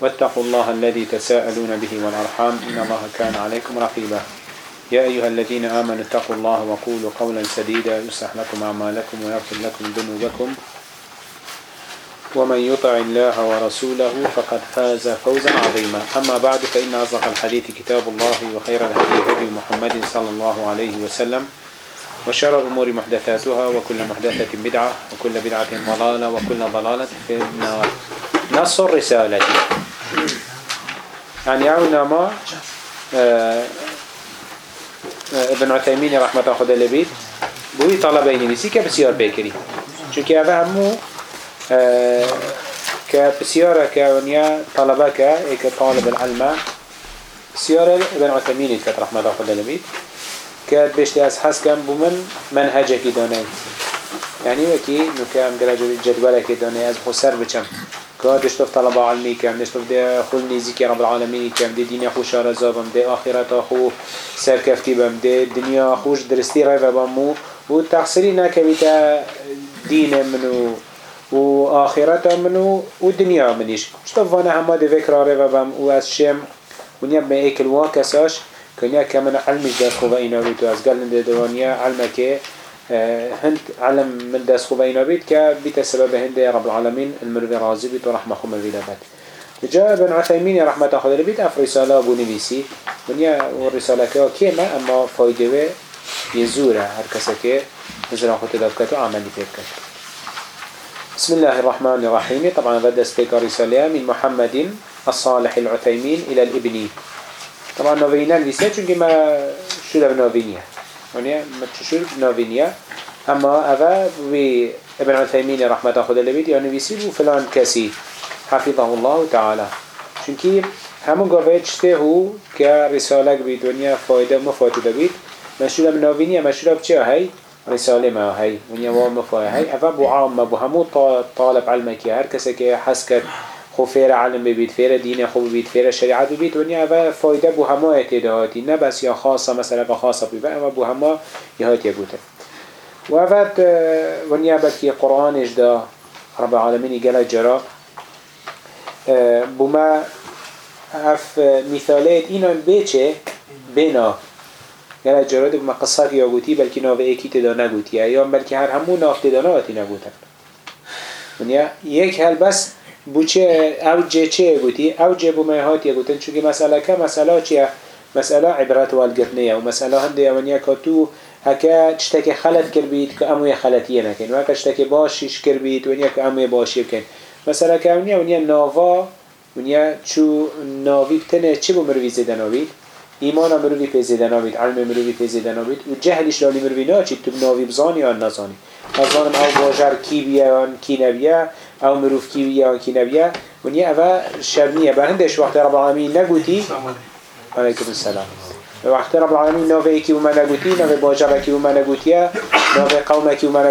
واتقوا الله الذي تساءلون به والأرحام. إن الله كان عليكم رقيبا. يا أيها الذين آمنوا اتقوا الله وقولوا قولا سديدا. يصلح لكم أعمالكم ويغفر لكم ذنوبكم. ومن يطع الله ورسوله فقد فاز فوزا عظيما. أما بعد فإن أصدق الحديث كتاب الله وخير الهدي هدي محمد صلى الله عليه وسلم. وشر الأمور محدثاتها وكل محدثة بدعة وكل بدعة ضلالة وكل ضلالة في النار. نص الرسالة. يعني عونا ما آه، آه، ابن عثيمين رحمة خدا لبيت بوي طلبه نويسي كبسيار بيكري چونك هذا همو كبسيارة كونيا طلبة كإيك طالب العلم بسيارة ابن عثيمين كت رحمة خدا لبيت كات بيشتي از حس كم بمن منهجك داني يعني وكي نكام جدولك داني از خسر بچم که دشتف طلبة علمي كم دشتف ده خل نزيك رب العالمين كم ده دنيا خوش رزابم ده آخرت خو سركفتي بم ده دنيا خوش درستي رفا بمو و تحصيلي نكبتا دين منو و آخرت منو و دنيا منيش شتف وانا هما ده فكرة رفا بم و از شم ونیا به ایکل واکساش کنیا کمن علمش در خوبه اینا بید و از قلن دوانیا علمك هند علم من دست خوبه اینا بید که بیت سبب هند رب العالمين المروي راضي بید و رحمه خوم الویلا بید جاء ابن عثيمين رحمة خدا بید اف رساله ابو نویسی. ونیا و رساله که اما فایده و یزوره هر کسی که نزران خود دفکت و عملی بسم الله الرحمن الرحيم طبعا بدأ استيقى رسالة من محمد الصالح العثيمين إلى الابن طبعا نوفينا لسه چونك ما شو ده نوفينيا يعني ما شو نوفينيا أما أبا ابن عثيمين رحمة خدا لبيت يعني بيسيب فلان كسي حفظه الله تعالى چونك همون قوات شته هو كرسالة بيت ونيا فايدة مفاتدة بيت مشهور من نوفينيا مشهور بچه هاي رسالة ما هاي ونيا وام فايدة هاي أبا بو عام بو همو طالب علمك هر كسي که حس کرد خو فیر علم ببید فیر دین خوب ببید فیر شریعت ببید. و نیا و فایده بو همه اعتداعاتی نه بس یا خاصه مثلا با خاصه ببید اما بو همه یهاتی بوده. و اوت و نیا بکی قرآنش دا رب العالمین گل جرا. بو ما اف مثالات اینا بیچه بنا گل جرا دو ما قصات یا گوتی بلکی ناو ایکی تدا نگوتی. یا بلکی هر همون ناف تدا ناتی نگوتن. ونیا یک هل بس بوچه او جه چه گوتی او جه بو مهات گوتن چونکه مسئله که مسئله چیه؟ مسئله عبرت والگرنیه و مسئله هنده اونیا که تو هکا چتک خلط کر بید که اموی خلطیه نکن. و هکا چتک باشیش کر بید ونیا که اموی باشی بکن. مسئله که اونیا ونیا ناوا. ونیا چو ناوی بتنه چه بو مروی زیده ناوید؟ ایمان مروی پی زیده ناوید علم مروی پی زیده ناوید. و جهلش لالی مروی ناچید تو ناوی بزانی یا نزانی نزانم او باجر کی بیا کی نبیه او مروف کی نبیه ونیا اوه شرنیه برهندش وقت رب العالمین نگوتی علیکم السلام. وقت رب العالمین نوه کی وما نگوتی نوه باجر کی وما نگوتیه نوه قوم کی وما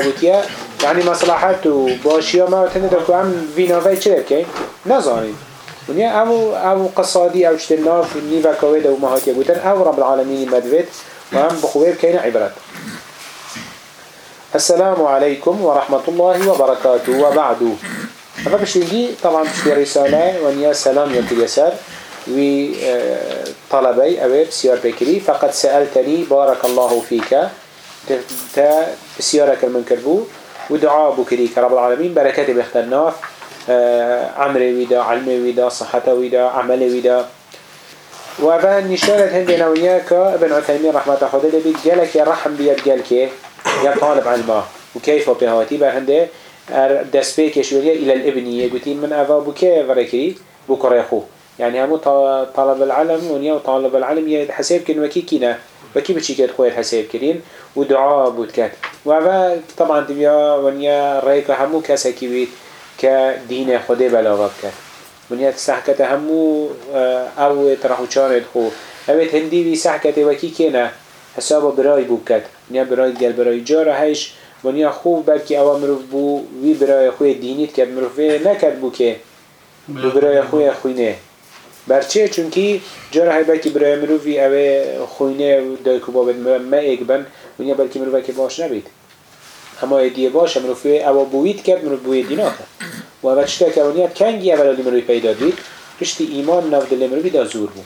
یعنی مصلحت و باشی ما تنه دکو هم وی نوه چه بکن نزانید ونیا او او قصادی او چتناف نیوه کوید او مهاتی بودن او رب العالمین مدوید و هم بخویر کین عبرت. السلام عليكم ورحمة الله وبركاته. وبعد هذا بشتنجي طبعا بشتي رسالة ونيا سلام يمكن يسار وطلبي أبي بسيار بكري. فقد سألتني بارك الله فيك. تا بسيارك المنكربو ودعاء بكري كرب العالمين. بركاتي بيخترناف عمري ويدا علمي ويدا صحة ويدا عملي ويدا. وأبا نشارة هندنا وياك ابن عثيمين رحمة خدا بيت قالك يا رحم بيد قالك يا طالب علمه وكيف بهاتي بهنده دست بيكش وليه إلى الابنية قلتين من أفا بكي فركري بكريخو يعني همو طالب العلم ونيا طالب العلم حساب كن وكي كينا وكي بتشي كد خوير حساب كرين ودعاء بودكات وأفا طبعا تبيا ونيا رأيك همو كاسا كبيت كدين خده بلاغة كات ونیا سحکت همو او ترحو چانت خو. هندی وی سحکت وکی که نه؟ حساب برای بو کد ونیا برای گل برای جارا هیش ونیا خوب بلکی او مروف بو وی برای خوی دینیت کرد. مروف نکد بو که بو برای خوی خوینه. برچه چونکی جارا های بلکی برای مروفی اوه خوینه دای که بابد ما ایک بن. ونیا بلکی مروفه که باش نبید. اما ایدیه باش مروفه او بوید کرد. مروف بوید دینا کرد و اول چطور که ونیا کنگی اولالی مروفی پیدا دید. پشتی ایمان ناف دل مروفی دا زور بود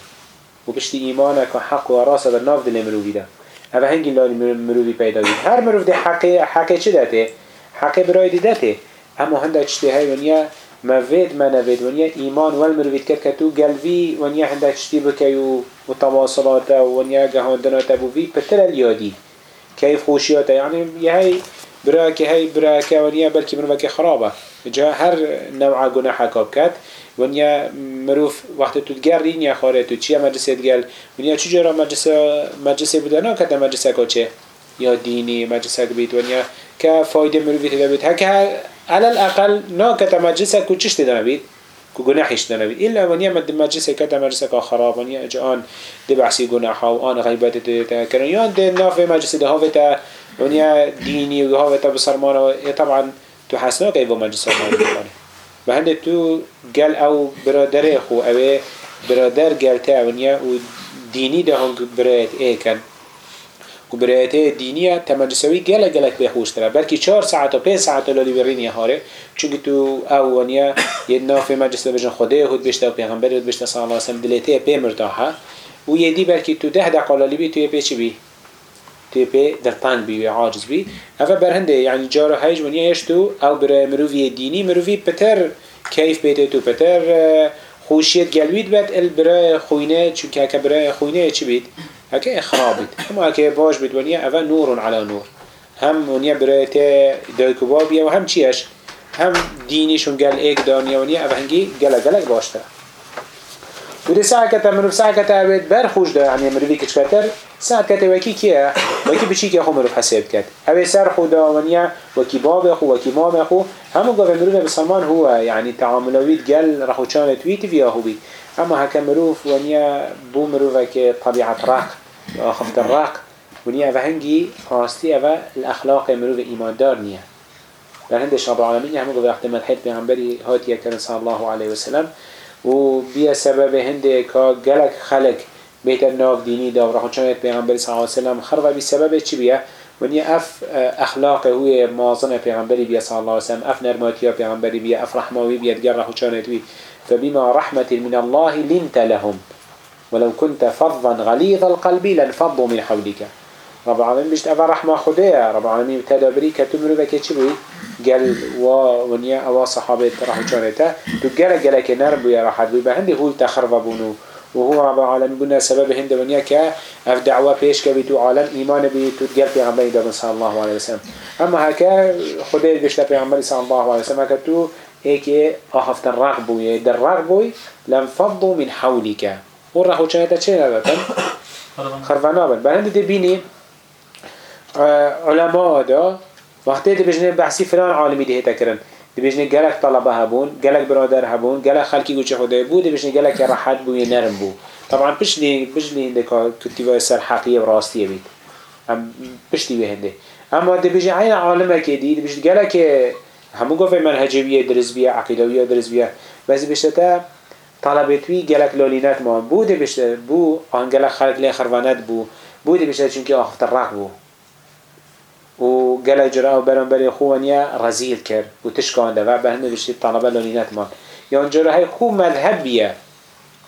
و پشتی ایمان که حق و راست در ناف دل مروفی دا. اوه هنگی لالی مروفی پیدا دید هر مروف ده حقه حقه چه داته؟ حقه برای دیدته اما هنده چطور های ونیا مفيد ما نفيد ونيا إيمان والمروفيد كت كتو قلبي ونيا عندك شتي بكيو وتواصلات ونيا جهاندنا تبو في بتر اليادي كيف خوشياته يعني يهي براك هي براك ونيا بلكي مروفك خرابة جا هر نوع جناح كابكت ونيا مروف وقت تتجرين يا خارج تشيا مدرسة تقال ونيا شو جرى مدرسة مدرسة بدنا كده مدرسة كوتشي يا ديني مدرسة بيت ونيا كفايدة مروفي تدبيت هكا على الأقل ناكت مجلسة كوتشش تدنبيت كو جناحش تدنبيت إلا ونيا مد مجلسة كتا مجلسة خراب ونيا جان دي بحسي جناحا وآن غيبات تذكرن يان دي نافي مجلسة ده هاوتا ونيا ديني وهاوتا بصرمانا طبعا تو حسنا كيف مجلسة خراب بهند تو قال أو برادر أخو أو برادر قال تاونيا وديني ده هم براد إيه كان و برایته دینیه تمجسوی گله گله به خوش تره بلکه چهار ساعت و پنج ساعت لالی برین هاره چون تو اولیا یه ناف مجلس بجن خدا خود بشته و پیغمبر خود بشته صلی الله علیه و دلته پی مرتاحه و یه دی بلکه تو ده دقیقه لالی بی تو یه چی بی؟ تو پی در بی و عاجز بی. اول برهنده یعنی جارو هیج ونیا یشتو او برای مروفی دینی مروفی پتر کیف بیته تو پتر خوشیت گلوید بد ال برای خوینه چون که برای خوینه چی بید هكا إخرابت اما هكا باش بيت ونيا أفا نور. على نور هم ونيا برايته دايكوبابيا وهم چيش هم دينيشون قال ايك دانيا ونيا أفا هنجي قلق قلق باشتر. ودي ساعة كتا منو ساعة كتا بيت برخوش دا يعني مروفي كتر ساعة كتا وكي كيا وكي بشي كي أخو مروف حساب كت أبي سر خدا ونيا وكي باب أخو وكي مام أخو همو قوة مروف بسلمان هو يعني تعاملويت قال رخو چانت ويتي فيها هو بي أما هكا مروف ونيا بو مروفك طبيعة رق خفت الرق ونيا فهنجي خاصتي أفا الأخلاق مروف إيمان دار نيا هندش رب العالمين يعمل قبل احتمال حيث بيغنبري هاتي كان الله عليه وسلم و بیا سبب هنده که گلک خلق بهتر ناف دینی دا و رخون چانیت پیغمبری صلی اللہ علیہ وسلم خربه بی سبب چی بیا؟ ونی اف اخلاق هوی مازن پیغمبری بیا صلی اللہ علیہ وسلم اف نرماتی پیغمبری بیا اف رحموی بیا دگر چانیت بی. فبما رحمة من الله لنت لهم. ولو كنت فظا غليظ القلب لانفضوا من حولك رب العالمين بيشت أفا رحمة خدية رب العالمين تدابري كتمرو بك چبوي قال و ونيا أوا صحابة راحوا جانتا تو قال قال كنربو يا راحت بي بهندي هو تخرب بونو. وهو رب العالمين قلنا سبب هند ونيا كا اف دعوة بيش كبيتو عالم إيمان بي تتقال بيغمبري دابن صلى الله عليه وسلم. أما هكا خدية بيشت بيغمبري صلى الله عليه وسلم هكا تو هيك أخفت الرغبو در رغبو لانفضوا من حولك والرحو چنتا چه نبتن خرفانا بن بهند دي بيني علماء دا وقتی دی بجنه بحثی فلان عالمی ده تکرن. دی بجنه گلک طلبه هبون گلک برادر هبون گلک خلکی گوچه خدای بود دی بجنه گلک راحت بو نرم بو طبعا بجنه بجنه دکا کتیبه سر حقیه و راستیه بید. بجنه به هنده. اما دی بجنه عین عالمه که دی بجنه گلک همون گفت منهجویه درس بیه عقیدویه درس بیه بس بشته طلبتوی گلک لالینت ما بود بشته بو آن گلک خلق لی خروانت بو بود بشته چونکه آخت الرق بو و گله جرا و برام بری خوانیا رزیل کرد و تشکانده و به همه بشتی طلبه لانینت یا جرا های خو مذهب بیه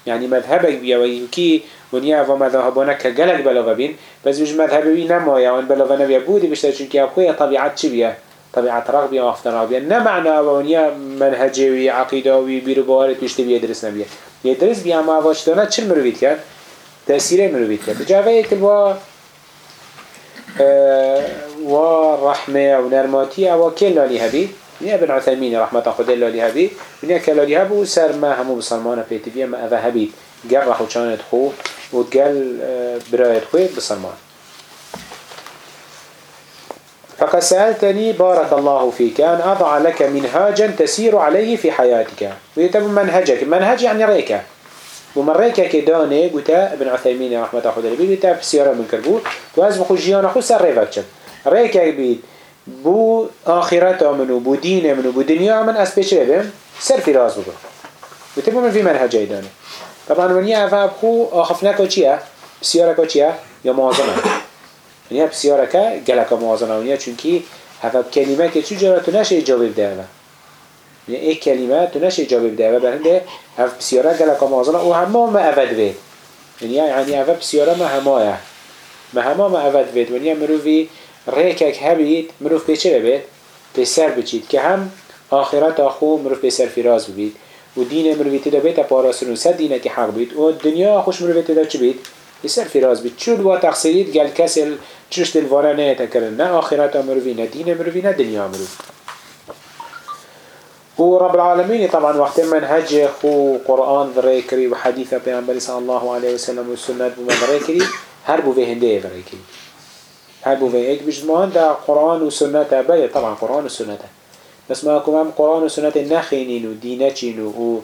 يعني مذهبك بيا ويكي ونيا ومذهبنا كجلك بلغة بين بس مش مذهبي نما يا وان بلغة نبي بودي بيشتري چونكي أخويا طبيعة شبيه طبيعة رغبية وأفتر رغبية نمعنا منهجي عقيدة وبيرو بوارد بيشتي بيدرس نبيه يدرس بيا ما واشتنا چل مرويت كان تأثير مرويت كان جاوه كلوا آه، ورحمة ونرماتي وكل لالي هبي نيا بن عثيمين رحمة خدا لالي هبي ونيا كلالي هبو سر ما همو بسلمانة بيتبيا ما أذا هبيت قل رحو شانت خو وقل آه، برأيت خوي بسلمان. فقد سألتني بارك الله فيك أن أضع لك منهاجا تسير عليه في حياتك. ويتم منهجك. منهج يعني ريكه ريكة كداني قلت ابن عثيمين رحمة الله عليه قلت بسيارة من كربو وأز بخو جيانا خو سر ريفك ريكة بيت بو آخرت منو بو دين منو بو دنيا من أسبيش بهم سر في راس بكر وتبو من في منهج داني طبعا من يعفى بخو آخفناكو چيه بسيارة چيه يا موازنة ونیا بسیاره که گلک ونیا چونکی هفه کلمه که چو جرا تو نشه جواب ده ونیا ایک کلمه تو نشه جواب ده برهنده هف بسیاره گلک موازنه و همه ما افد وید ونیا یعنی هفه بسیاره ما همایه ما همه ما افد وید ونیا مروفی ریکک هبید مروف پیچه بید پیسر بچید. که هم آخرت آخو مروف پیسر فراز بید و دین مروفی تدا بیت پاراسون صد دینه که حق بید. و دنیا خوش مروفی تدا چی بید؟ بسر فراز بید. چون و تقصیرید گل کسی چشت الوارا نه تکرن نه آخرت مروی نه دین مروی نه دنیا مروی و رب العالمين طبعا وقت منهج خو قرآن ذريكري وحديث بيعنبري صلى الله عليه وسلم والسنة بمن ذريكري هر بو في هنده ذريكري هر بو في ايك بجدمان دا قرآن وسنة بله طبعا قرآن وسنة بس ما هم قرآن وسنة نخينين ودينتين و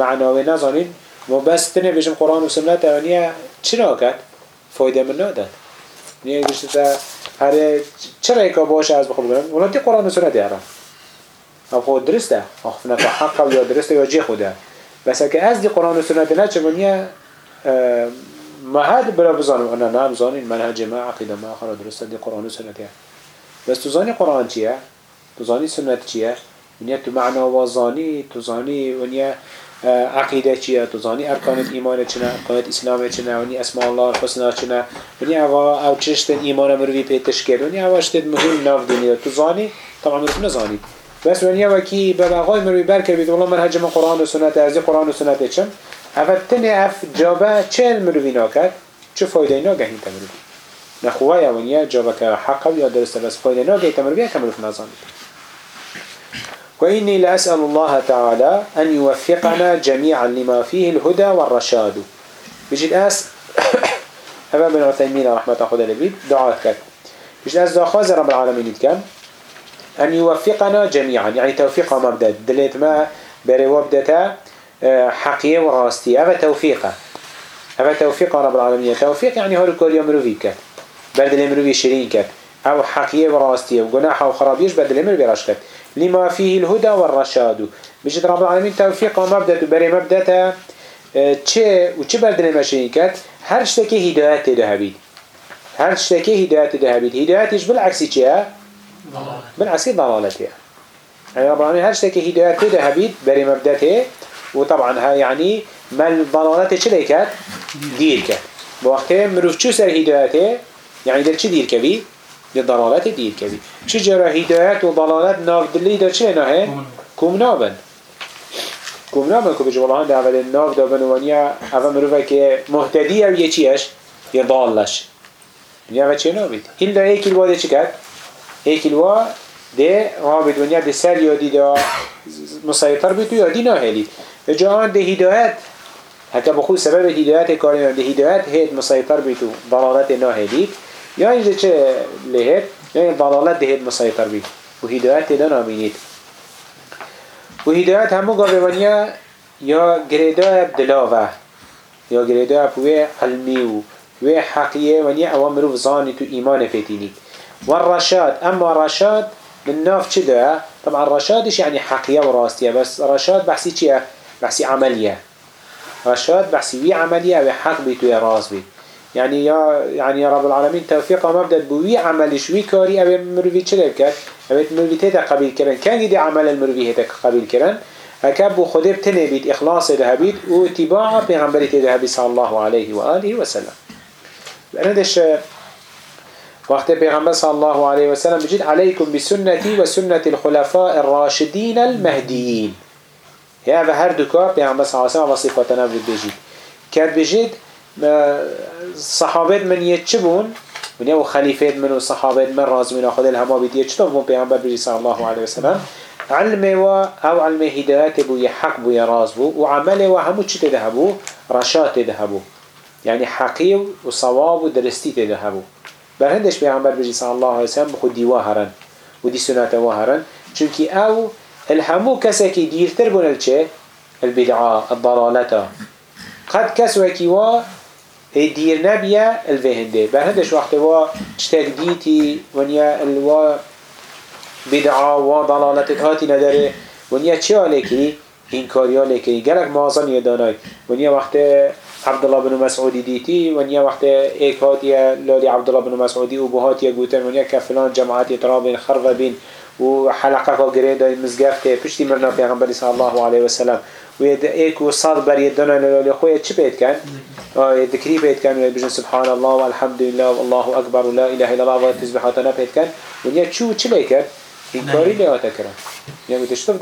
معناوي نظرين و بس تنه بجم قرآن وسنة ونيا چرا كد؟ فايدة من نادت نیه گوشت تا هر چرا ایکا باشه از بخواب کنم اونا تی قرآن و سنت یارم خود درسته. آخف نتا حق یا درسته یا جی خوده. بس اگه از دی قرآن و سنت نه چه منیه مهد برا بزانم. انا نه بزانین. منهج ما عقیده ما آخر درسته دی قرآن و سنت یارم بس تو زانی قرآن چیه؟ تو زانی سنت چیه؟ ونیا تو معنا و زانی تو زانی ونیا عقیده چیه؟ تو زانی ارکان ایمان چنه ارکان اسلام چنه ونی اسماء الله الحسنا چنه ونی اوا او چشتن ایمان مروی پیتش کرد؟ ونی اوا شتد مهم ناف دنیا. تو زانی طبعا تو نزانی بس ونی اوا کی به بقای مروی برکه بید والله من قرآن و سنت ارزی قرآن و سنت چم اول تنه اف جابه چل مروی ناکد چه فایده ناگهین تمروی؟ نخواه یا ونیا جابه که حق یا درسته. بس فایده ناگهین تمروی کمروف نزانید وإني لأسأل الله تعالى أن يوفقنا جميعا لما فيه الهدى والرشاد. بجد أس أبا بن عثيمين رحمة الله لبيد دعاء كت بجد أس دعاء رب العالمين كم أن يوفقنا جميعا يعني توفيق مبدأ دليت ما بروابدتا حقية وراستي أبا توفيقة؟ أبا توفيق رب العالمين. توفيق يعني هو الكل يوم روفيك بدل يمروي شرين كت أو حقية وراستي وجناح وخرابيش بدل يمروي رشكت لما فيه الهدى والرشاد. بجد رب العالمين توفيق مبدأ بري مبدأ چه و چه بردن مشین کرد هر شتکی هدایت ده هبید هر شتکی هدایت ده هبید هدایتش بالعکسی چیه؟ من عسير ضلالتها يعني رب هل شيء شتك كده هبيد بري مبدته وطبعا ها يعني ما ضلالته چه ليكت دير كت بوقته مروف شو سر هدايته يعني دل چه دير كبي دل ضلالته دير كبي شو جرى هدايت وضلالات ناف دلي دل چه نهه؟ كومنابن كومنابن كو بجوالهان ده اول ناف دابن وانيا اول مروفه كه مهتدية ويا يچيش يضالش يا اول چه نابيد هل ده ايكي الواده چه ایک الوا ده رابط ونیا ده سر یادی دا مسیطر بید و یادی ناهلید جهان ده هدایت حتی بخود سبب هدایت کاری ده هدایت هید مسیطر بید و ضلالت ناهلید یا اینجا چه لهت یا این ضلالت دهت مسیطر بید و هدایت تدا نامینید. و هدایت همو گاوه یا گریده دلاوه یا گریده بوی علمی و وی حقیه ونیا او مروف زانی تو ایمان فتینید و الرشاد أما رشاد من ناف چه؟ طبعا رشادش يعني؟ حقية وراستية بس رشاد بحسي چيه؟ بحسي عملية. رشاد بحسي وي عملية وحق بيتو يا راس بيت يعني يا يعني يا رب العالمين توفيق مبدأ بوي عملش وي كاري أبي مروي چلي بكت أبي مروي تيتا قبيل كرن. كان يدي عمل المروي هيتا قبيل كرن. أكب خده بتنه بيت إخلاص ده بيت واتباع بيغمبري تده بيت صلى الله عليه وآله وسلم. لأن دش وقت بيغمبر صلى الله عليه وسلم بجد عليكم بسنتي وسنة الخلفاء الراشدين المهديين هذا هردوكا بيغمبر صلى الله عليه وسلم وصفتنا بجد كاد بجد صحابت من يتشبون من يو خليفات من وصحابات من راز من أخذ الهما بيت يتشتفون بيغمبر بجي صلى الله عليه وسلم علمه و أو علمه هدايات بو يحق بو يراز بو. وعمله و همو چي تدهبو رشاد تدهبو يعني حقي وصواب ودرستي تدهبو بر هندش پیغمبر بجی صلی الله علیه وسلم بخود دیوا هرن و دی سنت و هرن. چونکی او الهمو کسی که دیرتر بونه چه؟ البدعاء الضلالتا قد کس وکی وا دیر نبیه الوهنده بر هندش وقت وا چتک دیتی ونیا الوا بدعا و ضلالت هاتی نداره. ونیا چه آله کری؟ این کاری آله کری گلک مازن یدانای ونیا وقت عبد الله بن مسعودی دیتی و نیا وقت ایک هاتیه لالی عبد الله بن مسعودی و بهاتیه گوتن و نیا که فلان جماعتی ترابین خربین و حلقه که گره دای مزگفته پشتی مرنا پیغمبری صلی الله علیه و سلم و ایک و صد بر یدنا لالی خوی چی بید کن؟ آه، ذکری بید کن و بجن سبحان الله و الحمدلله و الله اکبر و لا اله الا الله و تزبیحاتنا بید کن. و نیا چو چی بید کن؟ این کاری لیاتا کرن. نیا گوتش تو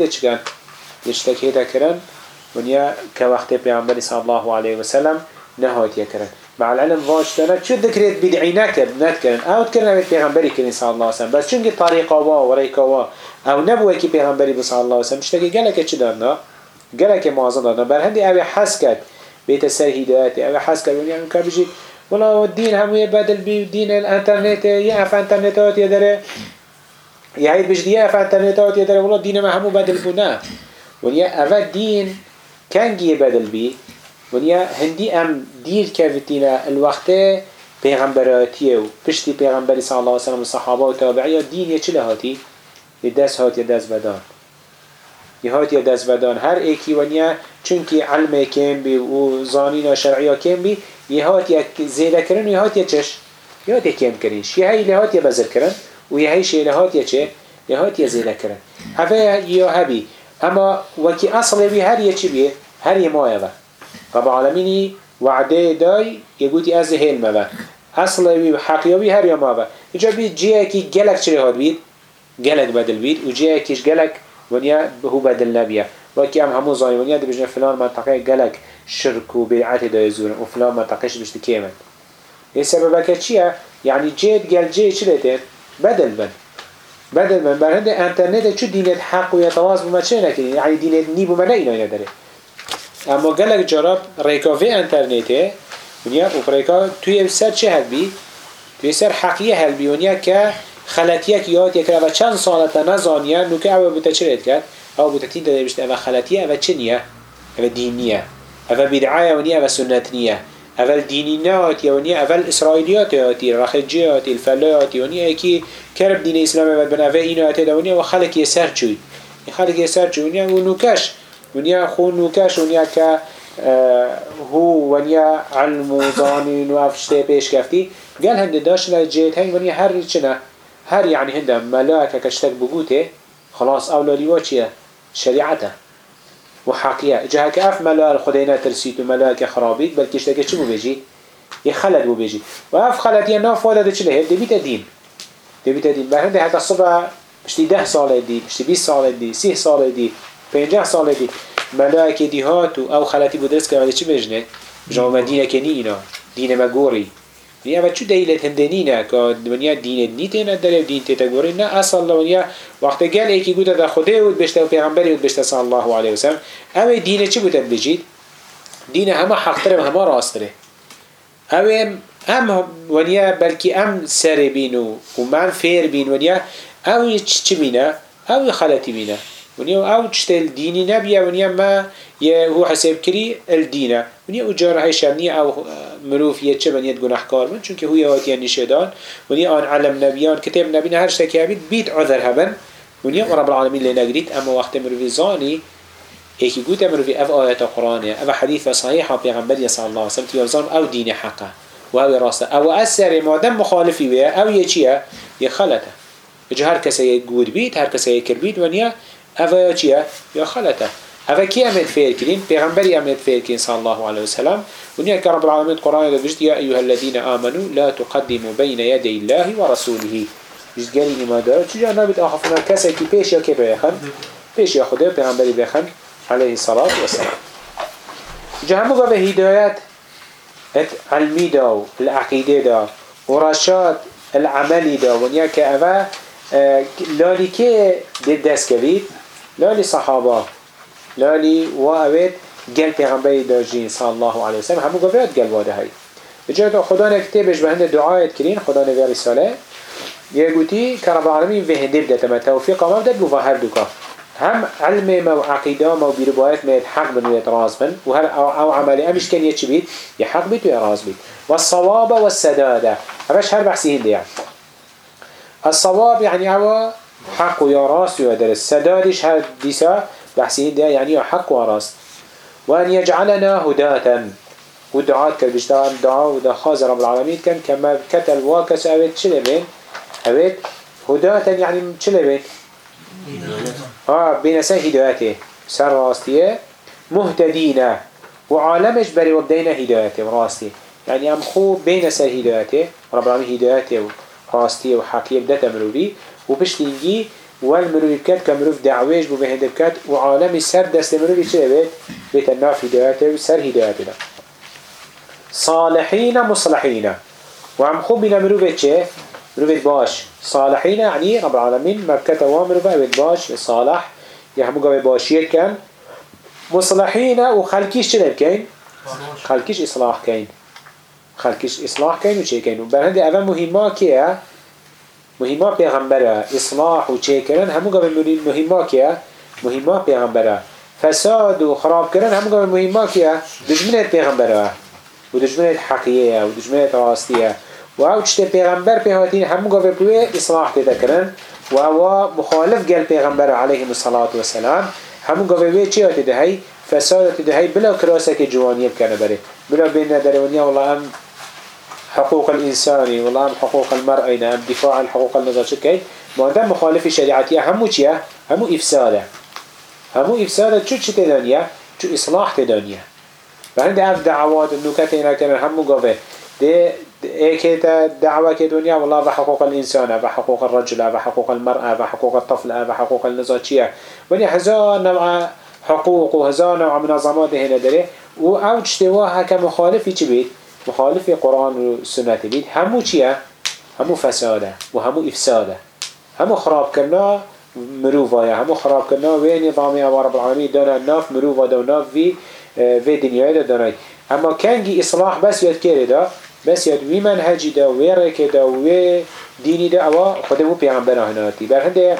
ونیا که وقتی پیامبر صلی الله علیه و سلم نهایت کرد مع العلم واجتنا شو ذكرت بدعي نكب نتكرن أو تكرنا من پیامبری کنی صلی الله علیه وسلم بس چونگی طریقه وا و ریکه وا أو نبوه که پیامبری بس الله سلم. مشتاقی گله که چی دارن گله که معاظم دارن بر هندی أو حس کرد. بیت سر هدایتی أو حس کرد. ونیا که بجید ولا الدين هم بی دین الانترنت یا اف انترنت آتی داره. يعرف انترنتات يدري يعيد بجد يعرف انترنتات داره والله دین ما هم بدال بودن ونیا أفاد دین كان جي بدل بي ونيا هندي ام دير كافتينا الوقت پیغمبراتیه و پشتی پیغمبری صلی الله علیه وسلم و صحابه و تابعی دین یه چه هاتی؟ یه دست هات یه دست بدان یه هات یه دست بدان هر ایکی ونیا چونکی علم کم بی و زانین شرعی کم بی یه هات یه زیده کرن و یه هات یه چش؟ یه هات یه کم کرنش یه هایی لهات یه بزر کرن و یه هایی شیله هات یه چه؟ یه هات یه زیده کرن. هفه یه هبی. اما وکی اصل بی هر چی بیه؟ هر مایه با رب العالمینی وعده یه گوتی از هیل مبا اصل بی حقیابی هر یه ما با اینجا بید جیه کی گلک چه هات بید؟ گلک بدل بید. و جیه کیش گلک ونیا هو بدل نبیه. وکی هم همون زانی ونیا دی بجنه فلان منطقه گلک شرک و بیعت دای زورن. و فلان منطقهش بشت کیمن. این سبب که چیه؟ یعنی جید گل چی لیته؟ بدل بن بدل بن بر هنده انترنت چو دینت حق و یتواز بما چه نکنی؟ یعنی دینت نی بما نه اینا نداره اما گلک جراب ریکاوه انترنته ونیا و ریکا توی سر چه هل بی؟ توی سر حقیه هل بی ونیا که خلطیه که یاد یکره و چند سالت نزانیه نو که او بوده چه رید کرد؟ او بوده تین داده بشت او خلطیه او چه نیه؟ او دین نیه او بدعایه ونیا او سنت نیه اول دینینات یا ونیا اول اسرائیلیات یاتی رخجیات الفلات ونیا یکی کرب دین اسلام و بن اول اینو اته ونیا و خلق یه سر چوی. خلق یه سر چوی و نوکش. ونیا خو نوکش ونیا که هو ونیا علم و دانین و افشته پیش کفتی قال هند داش لجيت هاي ونیا هر چنه هر يعني هند ملاك كشتك بقوته خلاص أولى لواجهه شريعته وحقيقة جهك أف ملاك خدينا ترسيت وملاك خرابيت بل كشتك شو بيجي يخلد بيجي وأف خلد يناف ولا ده چله ده بيت دين ده بيت دين بعد حتى الصبح بشتي ده سال دي بشتي بيس سال دي سيه سال دي پنجاه سال دي ملاك دي هاتو أو خلتي بدرس كده چه بيجنه جامعة مدينة كني إنا دين مجوري نیا و چو دلیلت هندنی نه که دنیا دین نیت نه دلیل دین تیتا گوری نه اصلا دنیا وقت گل ایکی گوته در خوده بود بشته و پیغمبری بود بشته صلی الله علیه وسلم اوه دین چی بودن بجید؟ دین همه حقتره و همه راستره اوه ام ونیا بلکی ام سر بینو و من فیر بین ونیا اوه چی بینه؟ اوه خلطی بینه ونیا او چتل دینی نبیه ونیا ما هو حساب کری الدینه ونیا او جاره های شرنی او مروف یه چه بنیت گناه کار من چونکه هو یهاتی نشدان ونیا آن علم نبیان کتاب نبینا هر هبید بید عذر هبن. ونیا رب العالمین لی نگرید اما وقت مروفی زانی یکی گوت مروفی اف آیت قرآنه اف حدیث صحیحه پیغمبر صلی الله علیه وسلم تیوزان او دین حقه و او راسته او اثر مادم او یه چیه یه خلطه اجا هر کسی گود بید هر کسی کر بید ونیا اوه یا چیه؟ یا خلطه اوه کی امید فیر کرین؟ پیغمبری امید فیر کرین صلی الله علیه وسلم و نیه که رب العالمین قرآن گفت یا ایوها الذین آمنوا لا تقدموا بین یدی الله و رسوله جد گلی نیما داره چجا نبید آخفنا کسی که پیش یا که بیخن؟ پیش یا خدا پیغمبری بیخن علیه الصلاة والسلام همو گوه هدایت ات علمی دا و العقیده دا و ورشاد العملی دا ونیا که اوه لالی که دید دست کوید لالي صحابه لالی و اوید گل پیغمبری داجین صلی الله علیه وسلم. همو گفت گل واده هایی. جاءت خدا نكتبش بهند دعاية كرين خدا نبي رسالة يقولي كرب العالمين في هندب ده تما توفيق ما بدأ بفهر دوكا هم علم ما وعقيدة ما وبيربوات ما يتحق بن. ويتراز بن وهل أو, أو عملي أمش كان يتشبيت يحق بيت ويراز بيت والصواب والسداد همش هر بحسين دي يعني الصواب يعني هو حق يا راس ويدر السدادش هر ديسا بحسين دي يعني حق وراس وأن يجعلنا هداة. ودعاء كان بيشتغل دعاء ودا خاز رب العالمين كان كما كتل واكس أبيت شلبين أبيت هداة يعني شلبين آه بين سه هدايته سر راستيه مهتدين. وعالمش بري وبدينا هدايته راستي. يعني أم خو بين سه هدايته رب العالمين هدايته راستيه وحقية بدأت مروبي وبشتينجي والمروي بكات كمروف دعويش بو بهند بكات وعالم سر دست مروي چه بيت بيت الناف هدايته وسر هدايته صالحين مصلحين وعم خوب بنا مروفة چه؟ مروفة باش. صالحين يعني رب العالمين مبكته ومروفة باش صالح. قوي باشيت كان مصلحين وخلقيش چه كين خلقيش إصلاح كين خلقيش إصلاح كين وچه كين وبرهند أول مهمة كيه مهمه پیغمبره. اصلاح و چه کردن همون گاوه مهمه که مهمه پیغمبره. فساد و خراب کردن همون گاوه مهمه که دشمنت پیغمبره. و دشمنت حقیه و دشمنت راستیه. و او چه پیغمبر پیهاتین همون گاوه بوی اصلاح تیده کردن و او مخالف گل پیغمبر علیه الصلاة والسلام همون گاوه بوی چه هاتی دهی؟ فساد تیده هی بلا کراسه که جوانیه بکنه بره. بلا بین نداره ونیا والله هم حقوق الإنسان والله حقوق المرأة نعم دفاع عن حقوق النظر شكاي ما دام مخالف شريعتها همو چيه همو إفسادة. همو إفسادة شو چه تدانيا شو إصلاح تدانيا فهند أف دعوات النكات هنا كان همو قوة دي ايكيتا دعوة كدنيا والله بحقوق الإنسان بحقوق الرجل بحقوق المرأة بحقوق الطفل بحقوق النزاتية ونيا هزار نوع حقوق وهزار نوع منظمات هنا داري و أو اجتواها كمخالفي چه مخالف قرآن و سنت بید همو چیه؟ همو فساده و همو افساده. همو خراب کرنا مروفايا همو خراب کرنا وين نظامي أبا رب العالمين دانا ناف مروفا دو ناف في في آه، دنيا دا داناي أما كانجي إصلاح بس يد كيري دا؟ بس يد وي منهجي دا وي ريكي دا وي ديني دا. أوا خده بو بيعنبنا هناتي برهنده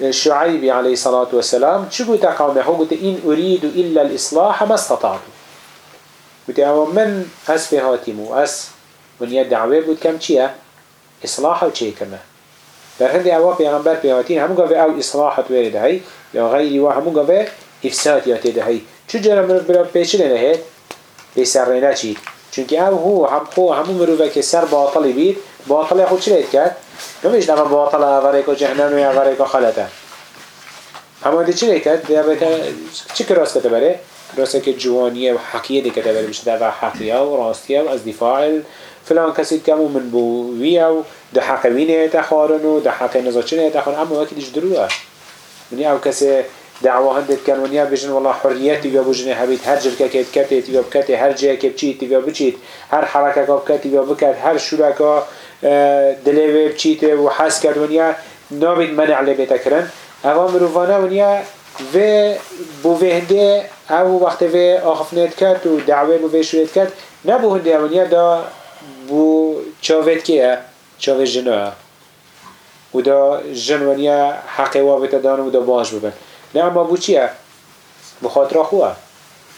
الشعيبي آه، عليه الصلاة والسلام شو قلت قومي حقوقت إن أريد إلا الإصلاح ما استطاعتو. بودی اما من از به هاتیم و از ونیا دعوه بود کم چیه؟ اصلاح و چه کنه در هندی اوا پیغمبر پیغاتین همون گاوه او اصلاحت ویرده هی یا غیری و همون گاوه افساد یاته ده هی چو جرم مرو برا پیچه لنهید به سر رینه چونکه او هو هم خو همون مرو که سر باطلی بید باطل خود چه لید کرد؟ نمیش نفع باطل اوره که جهنم و اوره که خلطه اما دی چه لید کرد؟ چه کراس بره؟ راسته که جوانیه و حقیه دیگه داره بشه در حقیه و راستیه و از دفاع فلان کسی که من بویه و ده حقوینه تخارن و ده حق نزاچنه تخارن اما وقتی دیش دروه منی او کسی دعوه هندت کن ونیا بجن والله حریتی یا بجن حبیت هر جرکه که کتی تیگا بکتی هر جه که بچیت تیگا بچیت. هر حرکه که بکتی تیگا بکت هر شورکه دلیوه بچیت و حس کرد ونیا نابید منع لبیت کرن اما مروفانه ونیا و بو هنده او وقت و آخفنت کرد و دعوه بو شوید کرد. نبو هنده اونیا دا بو چاوت که چاوت جنوه و دا جنوانیا حق وابت دان و دا باش ببن. نه اما بو چیه؟ بو خاطر خواه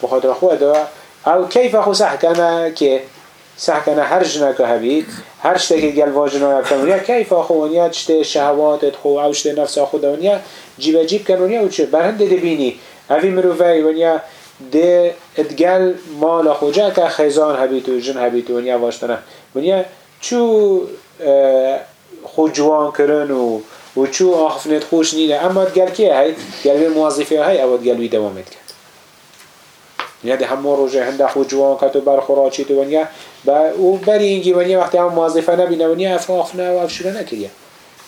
بو خاطر خواه دا او کیف خو صح کنه که صح کنه هر جنه که هبید هر شته که گل واجنه کنونیا کیف خو ونیا شته شهواتت خو او شته نفس خو دونیا جیب جیب کنونیا و چه؟ برهنده دبینی اوی مروفی ونیا ده ادگل مال خوجه که خیزان هبیت و جن هبیت ونیا واشتنه. ونیا چو خود جوان کرن و و چو آخفنت خوش نیده. اما ادگل که هی؟ گل موظفی هی او ادگل وی دوامت کرد. ونیا ده همه روژه هنده خود جوان و برخورا چیت ونیا. و بری اینگی ونیا وقتی هم موظفه نبینه ونیا اف آخفنه و افشوره نکریه.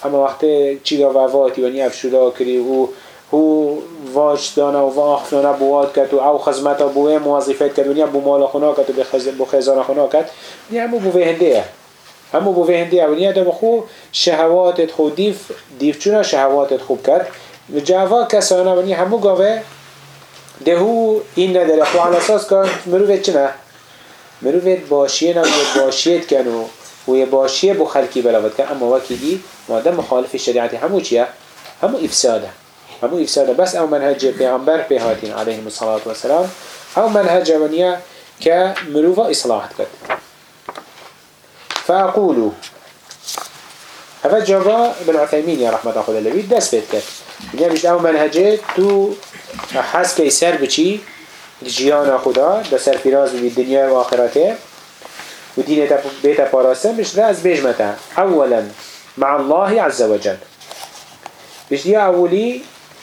اما وقتی چی دا وواتی ونیا افشوره کری و هو واج دانا و آخفنا بواد کت و او خزمت بوه موظفت کت و نیا بو مال خنا کت و بو خزان خنا کت. نیا همو بو هنده همو بو هنده و نیا دا بخو شهواتت خو دیف دیف چونا شهواتت خوب کت و جاوا کسانا و نیا همو گاوه ده هو این نداره. خو على اساس که مروفت چنه مروفت باشیه نبود باشیت کنو و یه باشیه بو خلکی بلاوت کن اما وکی دی مادم مخالف شریعتی همو چیه؟ همو افساده. همو افساده. بس او منهج پیغمبر پیهاتین علیه الصلاة والسلام. او منهج ونیا که مروفا اصلاحت کد فأقولو هذا جابا ابن عثيمين يا رحمة الله دست بيت كت يعني مش او منهجه تو حس كي سر بچي جيانا خدا ده سر فراز بي الدنيا وآخرته ودين بيتا باراسة مش ده از بيجمتا اولا مع الله عز وجل دي اولي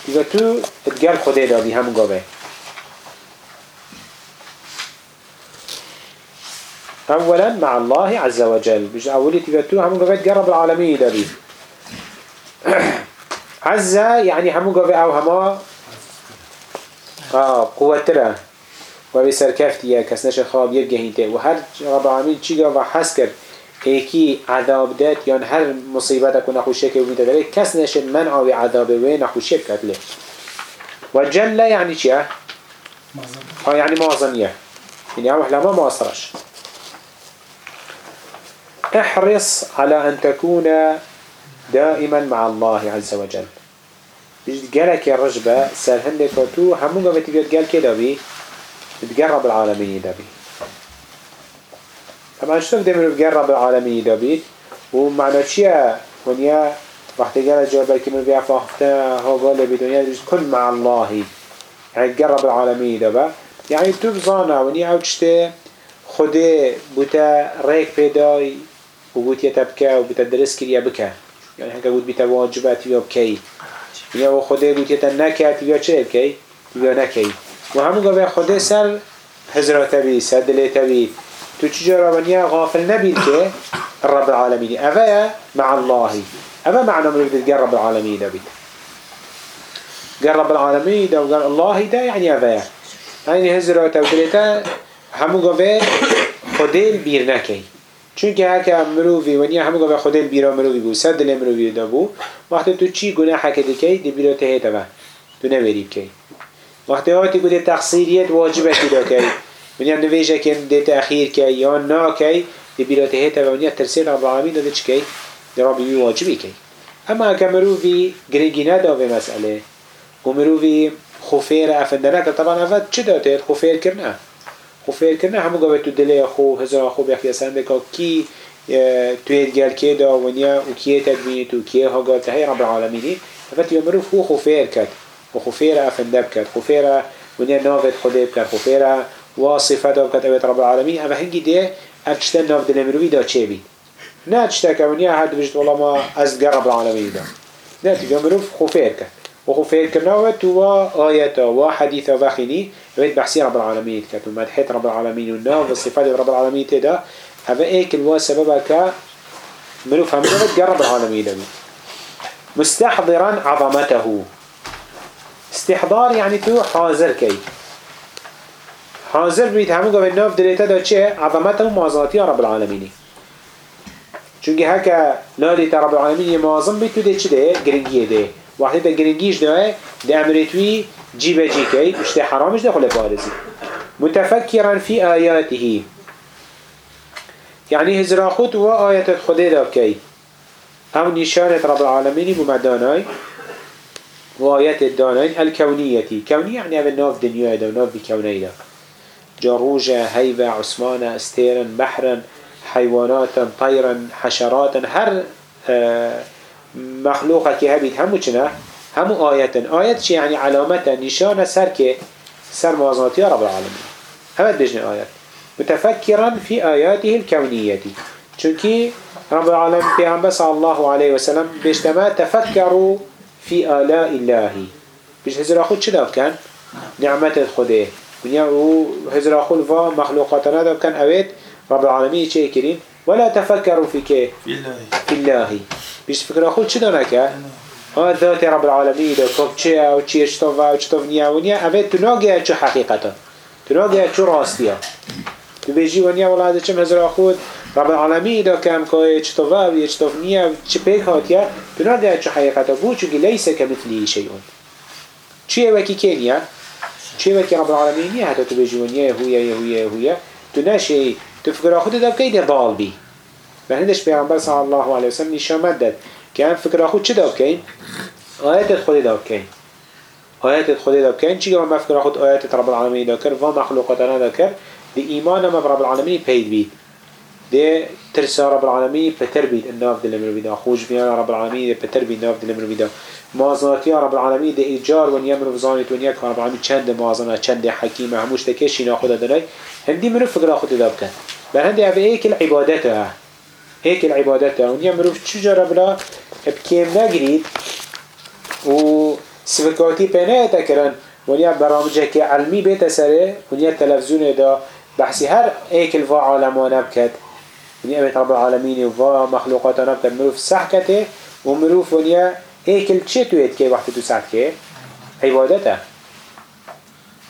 إذا تو تقال خده دابي هم قوي أولا مع الله عز وجل مش أولي تبتو همو قفت قرب العالمين دبي عز يعني همو قفت أو هما. آه قوة ترى وبسر كفتيا كسنش خواب يبقى وهر رب العالمين چي قفت حس کرد؟ ايكي عذاب دات يان هر مصيبتك كنا خوشيك وميت داري كس نشن منع وعذاب وين خوشيك كتله وجل يعني چيه؟ اه يعني معظمية يعني عمح لما ما أصرش احرص على أن تكون دائما مع الله عز وجل. بجد يا رجبة سالهن لكتو همون قمت بيت قال كده بي؟ بتقرب العالمين ده بي. طبعا شوف دمر بقرب العالمين ده بي؟ ومعنى چيه ونيا وقت قال جواب كي من بيعرف ها قال بدنيا كن مع الله. يعني قرب العالمين ده يعني تو بزانا ونيا او تشته خده بوتا ريك پیدای و بوت يتبكى و بوتا درس كريا بكى. يعني هكا بوت بيتا واجبات يا بكي يعني و خده بوت يتنكت يا چه بكي يا نكي و همو قبل خده سر هزرات بي سر دليت بي تو چجارا ونيا غافل نبيل كي الرب العالمين أفا مع الله أفا معنى من بدت رب العالمين بيت رب العالمين ده وقال الله ده يعني أفا يعني هزرات ودليتا همو قبل خده البير نكي چونکه هکه مروی و نیا همه گفت خود بیرا مروی بود. صد دل مروی دا بود وقتی تو چی گناه حکه دیکی دی بیرا با تو نویری بکی وقتی هاتی گوده تقصیریت واجبه کی دا کی. و نیا نویجه که دی تأخیر کی یا نا کی؟ دی بیرا و نیا ترسیل رب داده چی کی؟ دی ربی واجبی کی. اما هکه مروی گرگی نداوه مسئله و مروی خوفیر افندنه که طبعا افد چه داده؟ خوفیر کرنه خو فکر کنه همو گوه تو دل خو هزار خو بخی سن بکا کی توید گل که دا ونیا و کیه تدبینی تو کیه ها گل تهی رب العالمینی. فقط یمرو خو خو فکر کد و خو فیر افندب کد خو فیر ونیا نافت خده بکد خو فیر واصفه دا بکد اوید رب العالمین. اما هنگی ده اکشتن ناف دل مروی دا چه بید نه اکشتا که ونیا هر بجد والله ما از رب العالمین دا. نه تیگه مروف خو فیر کد وخو فير كرناوة توا آياتا وحديثا وخيني ويد بحسي رب العالمين. كتو مدحت رب العالمين والناف والصفات رب العالمين تدا. هذا ايك الوا سببك؟ منو فهمنا رب العالمين. دمي مستحضرا عظمته. استحضار يعني تو حاضر كي. حاضر بيت همو قبل الناف دليتا دا چه؟ عظمته ومعظمتي رب العالمين. چونکه هکا نادی رب العالمین معظم بید تو ده چه ده؟ گرنگیه ده وقتی ده گرنگیش ده ده امرتوی جی کی اشته حرامش ده خله بارزي متفكرا في آياته يعني هزرا خود و آيات خده ده كي او نشانة رب العالمين بمداناي و آيات الداناين الكونية كونية يعني او ناف دنيا ده و ناف بكوني ده جاروجة هيبة عثمانة استيرا بحرا حيواناتا طيرا حشرات هر آه مخلوقه که هبید همو چنه همو آیتن. آیت چی؟ یعنی علامت نشان سر که سر موازناتی رب العالمین. همت بجن آیت. متفکرا فی آیاته الكونیتی چونکی رب العالمین پیغمبر صلی الله علیه وسلم بجتما تفکروا فی آلاء الله بجن هزر خود چه داف کن؟ نعمت خوده. و هزر خود و مخلوقاتنا داف کن اوید رب العالمین چه کرین؟ ولا تفكروا في كي في الله بيش فكرة خود شو دانك ها ذات رب العالمين ده كوب چه او چه اشتوف او اشتوف نيا ونيا اوه تناغي چو حقيقتا تناغي چو راستيا تو بيجي ونيا والله ده چم هزر خود رب العالمين ده كم كوي اشتوف او اشتوف نيا چه بيك هاتيا تناغي چو حقيقتا بو چوكي ليس كمثله شيء چه وكي كينيا چه وكي رب العالمين نيا حتى تو بيجي ونيا هويا هويا هويا تو نشی تو فکر خود دب کی ضال بی به هندش پیامبر صلی الله علیه و سلم نشان مدد که هم فکر خود چه کی آیات خود آیات خود دب کی چی ما فکر خود آیات رب العالمین دکر و مخلوقاتنا دکر دی ایمان ما رب العالمین پید بید. ده ترسى رب العالمين بتر بيد الناف دل امرو خوش بيانا رب العالمين بتر بيد الناف دل امرو بيدا مازناتيا رب العالمين ده إيجار ونيا مرو بزانيت ونيا كان رب العالمين چند مازنة چند حكيمة هموش تكشي ناخد دناي هندي مرو فقرا خد دابكن بل هندي أبي هيك العبادتها هيك العبادتها ونيا مرو چجا رب لا؟ بكيم نجريد و سفكاتي بنا تكرن ونيا برامجك علمي بيت سره ونيا تلفزيون دا. بحثي هر هيك الفا عالمانه بكت. ونيا رب العالمين وفا مخلوقاتنا بكت. مروف سحكته ومروف ونيا هيكل چه تويت كي وقت تو كي عبادته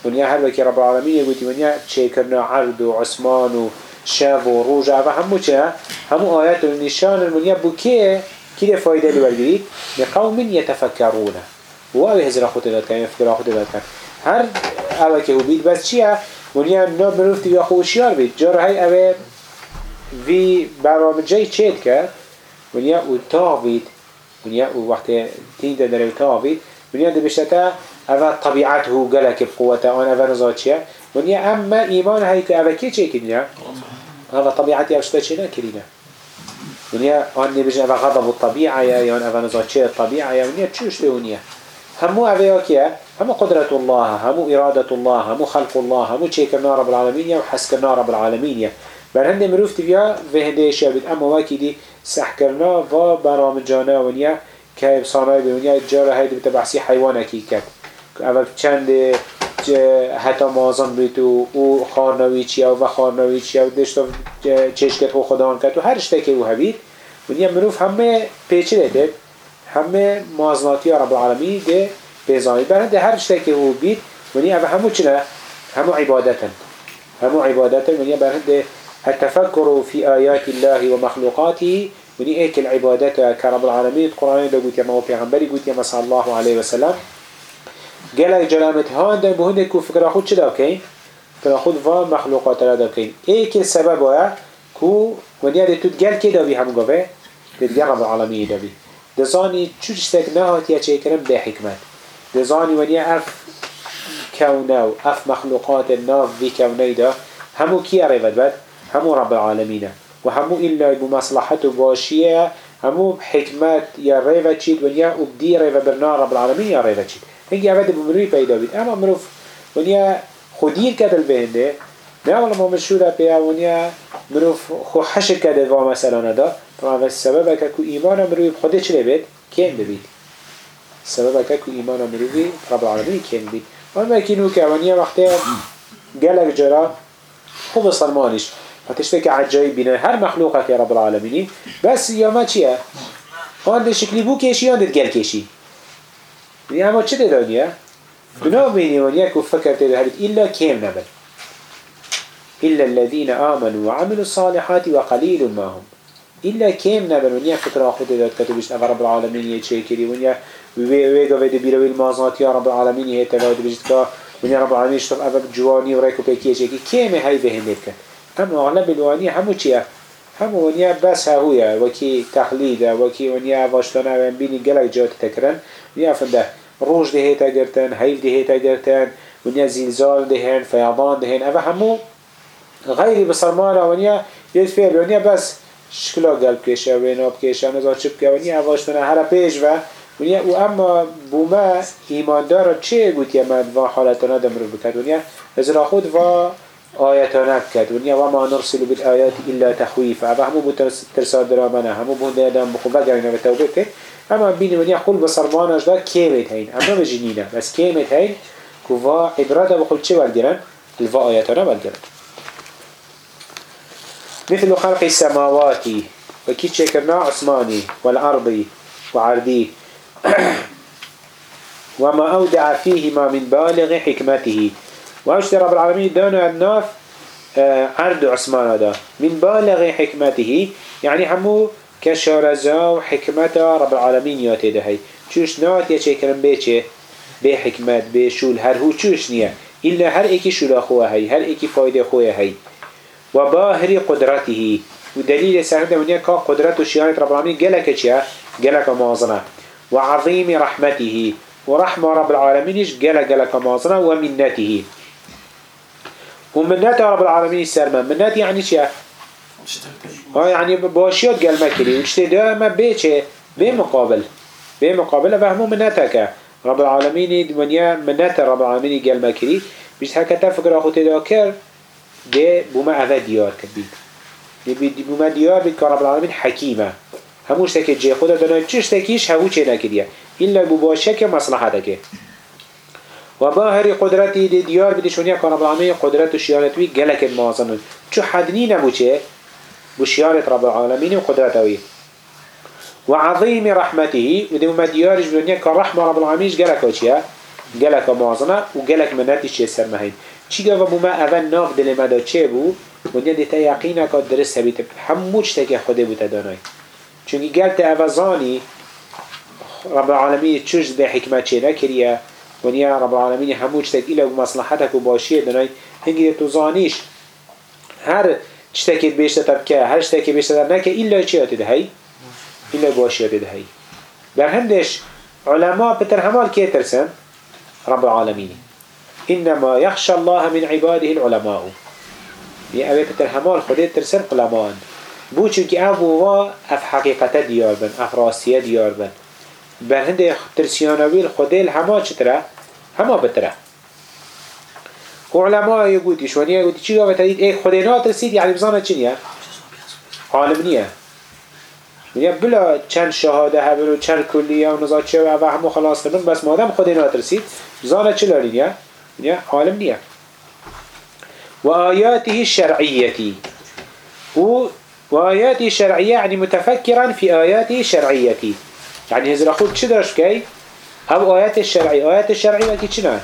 ونيا هر وكي رب العالمين يقول ونيا چه كرنا عرض وعثمان وشاب وروجع فهمو چه؟ همو آيات ونشان المنيا بو كي كده فايدة لورجريد لقوم يتفكرون وأوي هزر أخوت داد كان يفكر أخوت داد كان هر أوي كهو بيت بس چيه ونيا ناب منوفتي بيا خوشيار بيت جار هاي أوي في برامجي چيت كه ونيا وطاق بيت ونيا وقت تين در التابي ونيا ده بشتا أفا طبيعته قلك بقوته أنا أفا نزاتشيا ونيا أما إيمان هاي كأفا كي چه كدنيا هذا طبيعتي أفشتا چه نكرينا ونيا أن بجن أفا غضب الطبيعة يا يان أفا نزاتشيا الطبيعة يا ونيا تشوش ونيا همو أفا ياكيا همو قدرة الله همو إرادة الله همو خلق الله همو چه كرنا رب العالمين يا وحس كرنا رب العالمين يا بل هنده مروف تبيا في هنده شابت أما واكي دي سح كرنا و برامجانا ونيا که بصانای بونیا جاره هایی بتا بحثی حیوان اکی کد اول چند حتی مازن بیت و او خارنوی چیه و خارنوی چیه و دشت چشکت و خدا کد و هر شتکی او هبید. ونیا منوف همه پیچه ده همه مازناتی رب العالمین ده بیزانی برند هر شتکی او بید. ونیا همو چنه همو عبادتن. همو عبادتن. ونیا برند التفكر في آيات الله ومخلوقاته وني ايك العبادات كرب العالمين القرآن ده قلت يا ما هو پیغمبري قلت يا ما صلى الله وسلم قال جلامت هان ده بهند كو فكرة خود چه داكين فكرة خود فا مخلوقات لا داكين ايك السبب ويا كو ونيا ده تود قال كده بي هم قفه ده رب العالمين ده بي ده زاني چوشتك نهات يا چه كرم ده حكمت ده زاني ونيا اف كونه اف مخلوقات الناف في كونه ده همو كي ريفت بد همو رب العالمين وهمو إلا بمصلحته باشية همو حكمت يا ريفا تشيد ونيا وبدي ريفا برنا رب العالمين يا ريفا هنجي عبادة بمروي بيدا بيد أما مروف ونيا خدير كده البهنده نه ولا ما مشهورة بيا ونيا مروف خو حشر كده و مثلا دا طبعا السبب كو إيمان مروي بخده چلي بيت كين ببيت السبب كو إيمان مروي رب العالمين كين بيت وما كينو كوانيا وقتها قالك جرا خو بصرمانش فتشتكي عجائب بنا هر مخلوقك يا رب العالمين بس يا ما چيه هان ده شكلي بو كيشي هان ده تقل یعنی همه چه تعدادیه؟ بناو بینی و یک فکر تعدادیت ایلا کم نبر إلا الذين آمنوا وعملوا الصالحات وقليل ما هم إلا كيم نبن ونيا فكرة أخوة إذا كتبشت أفا رب العالمين يتشكري ونيا ويقا ويدي بيروي المازات يا رب العالمين يتبا ودبشتك ونيا رب العالمين يشتر أفا بجواني وريكو بيكي يتشكي كيم هاي بهم يتكن أما أغلب الواني همو چيه همو ونيا بس هويا وكي تقليدا وكي ونيا واشتنا وين بيني قلق جات تكرن ونيا فنده روج ده هيتا قرتن هيف ده هيتا قرتن ونيا زلزال دهن فيضان دهن. أفا همو غيري بصرمانا ونيا يدفير ونيا بس شكلا قلب كيشا ويناب كيشا نزا چبكا ونيا واشتنا هلا بيش و ونيا و اما بوما ایمان دارا چه گوت یا من و حالتنا دمرو بکد ونيا ازرا خود و آياتنا كد ونيا وما نرسل بالآيات إلا تخويفا. أبا همو ترسال درامنا همو بهند يدام بخو. بقرنا بتوبك أما بيني ونيا قول بصرماناش دا كيمت هين أما بجنينا بس كيمت هين كوفا عبرادة بخل چه والجرن الفا آياتنا والجرن مثل خلق السماوات. وكي تشكرنا عثماني والأرض وعردي وما أودع فيهما من بالغ حكمته واشت رب العالمين دانا الناف عرض عثمان هذا. من بالغ حكمته يعني همو كشارزا وحكمته رب العالمين ياتي ده هي چوش نات يا چه كرم بيچه؟ بي حكمت بي شول هر هو چوش نيا. إلا هر ايكي شول خواه هي هر ايكي فايدة خواه هي وباهر قدرته. ودليل سهل ونيا كا قدرة وشيانة رب العالمين قالك چيا؟ قالك مازنة. وعظيم رحمته. ورحمة رب العالمين قالك قالك مازنة ومنته ومنته رب العالمين سرما منته يعني چيا ها يعني باشيات قال مكري وشتي ده ما بيچه بمقابل بمقابل فهمو منتك رب العالمين دنيا منت رب العالمين قال مكري بيش هكا تفكر أخو تذاكر. ده بما أذا ديار كبيد ده بما ديار بيد رب العالمين حكيمة. هموش تكي جي. خدا دانا چش تكيش هو چه إلا بباشك مصلحتك. وباهر قدرتي دي ديار بدي شونيا كان رب العالمين قدرت وشيانتوي قلق المعظم چو حدني نبو چه؟ بشيانة رب العالمين وقدرته وعظيم رحمته ودي ما ديارش بدنيا كرحمة رب العالمين قالك وشيا قالك معظمة وقالك مناتي شيء سرمهين چی گفت بوما اول ناف دل مدا چه بو؟ ودنیا دیتا یقینا که درست بیت هموش تک خوده بوده دانای. چونکی گلت اوزانی رب العالمین چوش به حکمت چه نکریه؟ ونیا رب العالمین هموش تک ایلا بمصلحتك و باشیه دانای هنگی تو زانیش. هر چتکت بیشتر تبکه هر چتکی بیشتر نکه ایلا چی آتی دهی؟ إلا باشية هاي برهندش علماء بتر همال كي ترسن؟ رب العالمين إنما يخشى الله من عباده العلماء. أبي بتر همال خديت ترسن علماء بو چونك أبو وا أف حقيقة ديار بن أف راسية ديار بن. برهند ترسيانوي الخديل هما چترا هما بتره وعلماء يقول تشوانيا يقول تشي قابل تريد ايه خدينا ترسيد يعني بزانا چنيا عالم نيه میگه بلا چند شهاده هبل و چند کلیه و نزاچه و همو خلاص کردن بس مادم خود اینا ترسید زانه چه لارین یا عالم نیه و آیاته الشرعية و وآياته الشرعية يعني متفكرا في آياته الشرعية يعني هزر أخوك چه درش كي أو آيات الشرعية آيات الشرعية وكي چنا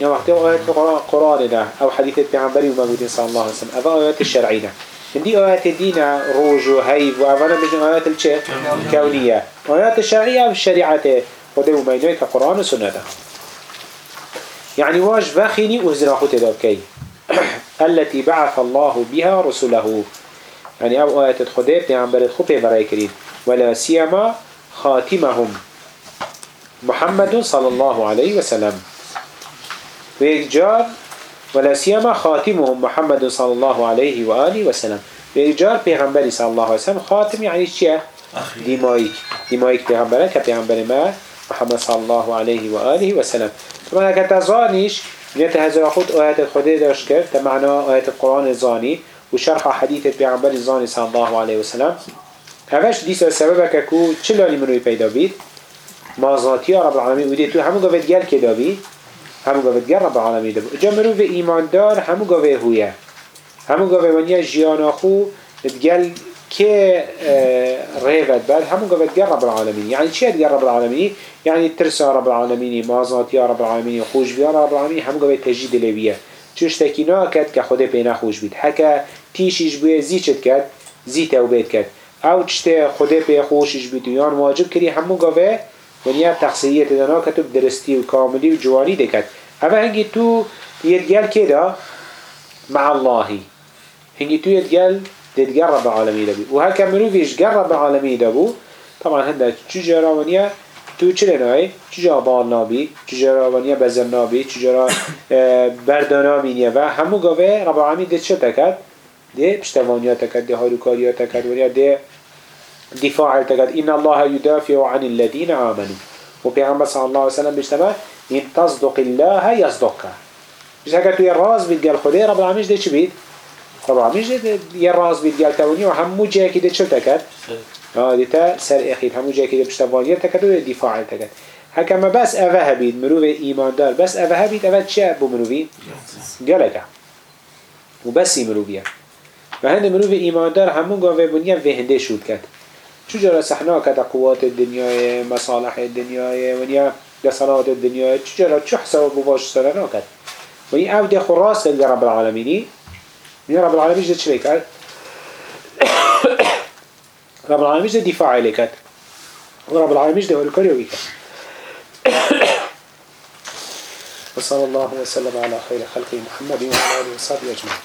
يا وقت آيات القرآن قرآن أو حديث البيعنبري ومبودين صلى الله عليه وسلم أو آيات الشرعية دي آيات الدين روج وهيب وأولا بجن آيات الشيء كونية آيات الشرعية والشريعة وده مبينوه كقرآن وسنة يعني واش بخيني وزنا خوت دابكي التي بعث الله بها رسله. يعني أو آيات الخدير بيعنبر الخطي برايكرين ولا سيما خاتمهم. محمد صلى الله عليه وسلم ويجار ولا سيما خاتمهم محمد صلى الله عليه وآله وسلم بإجار پیغمبری صلى الله عليه وسلم خاتم يعني چيه؟ ديمايك ديمايك پیغمبره كبيغمبر ما محمد صلى الله عليه وآله وسلم طبعا اگر تزانيش نيت هزر خود آيات الخدي داشت کرد تمعنى آيات القرآن الزاني وشرح حديث پیغمبر الزاني صلى الله عليه وسلم هفش ديس السبب ككو چلاني منوي پیدا بید مازاتي رب العالمين ودي تو همو قفت گل كدا بید همو گاوه گر رب العالمین دبو جا مروف ایماندار همو گاوه هویه همو گاوه ونیا جیانا خو دگل که ریفت بعد همو گاوه گر رب العالمین يعني چه گر رب العالمین يعني ترسا رب العالمین مازات یا رب العالمین خوش بیا رب العالمین همو گاوه تجید لویه چوش کد که خود پینا خوش بید حکا تیشیش بوی زیچت کد زی توبید کد او چته خود پی خوشش یان واجب کری. همو گاوه ونیا تقصیریت دانا که تو درستی و کاملی و جوانی دکت. اما هنگی تو یدگل که دا؟ مع اللهی. هنگی تو یدگل ددگل رب العالمین دبی. و هکا مروفیش گل رب العالمین دبو. طبعا هنده چجارا ونیا تو چه لنای چجا بال نابی؟ چجارا ونیا بزن نابی؟ چجارا بردانا مینیه و همو گاوه رب العالمین ده چه تکد ده پشتوانیا تکد ده هاروکاریا تکد ونیا ده دفاع تقد إن الله يدافع عن الذين آمنوا. وبيغمبر صلى الله عليه وسلم بيجتمع إن تصدق الله يصدقك. بس هكا تو يراز بيت قال خدي رب العالمين ده چه بيت رب العالمين ده يراز بيت قال توني وهمو جاي كده تكد آه ديتا سر اخير همو جاي كده بشتوانير تكد ودفاع تكد هكا ما بس أفها بيت مروف إيمان دار. بس أفها بيت أفها چه بو مروفي قالك وبس مروفيا فهند مروف إيمان دار همو قاوه بنيا وهنده شود كد چجورا سحنا قوات دنیای مصالح دنیای ونیا لصلاحات الدنيا چجرا چو حساب بباش سر ناکد و این عبد خراس دل رب العالمینی. این رب العالمینش ده چلی کرد؟ رب العالمینش ده دفاع لکد و رب العالمینش ده ولکاریو بکد وصلى الله وسلم على خير خلقه محمد وعلى آله وصحبه اجمعين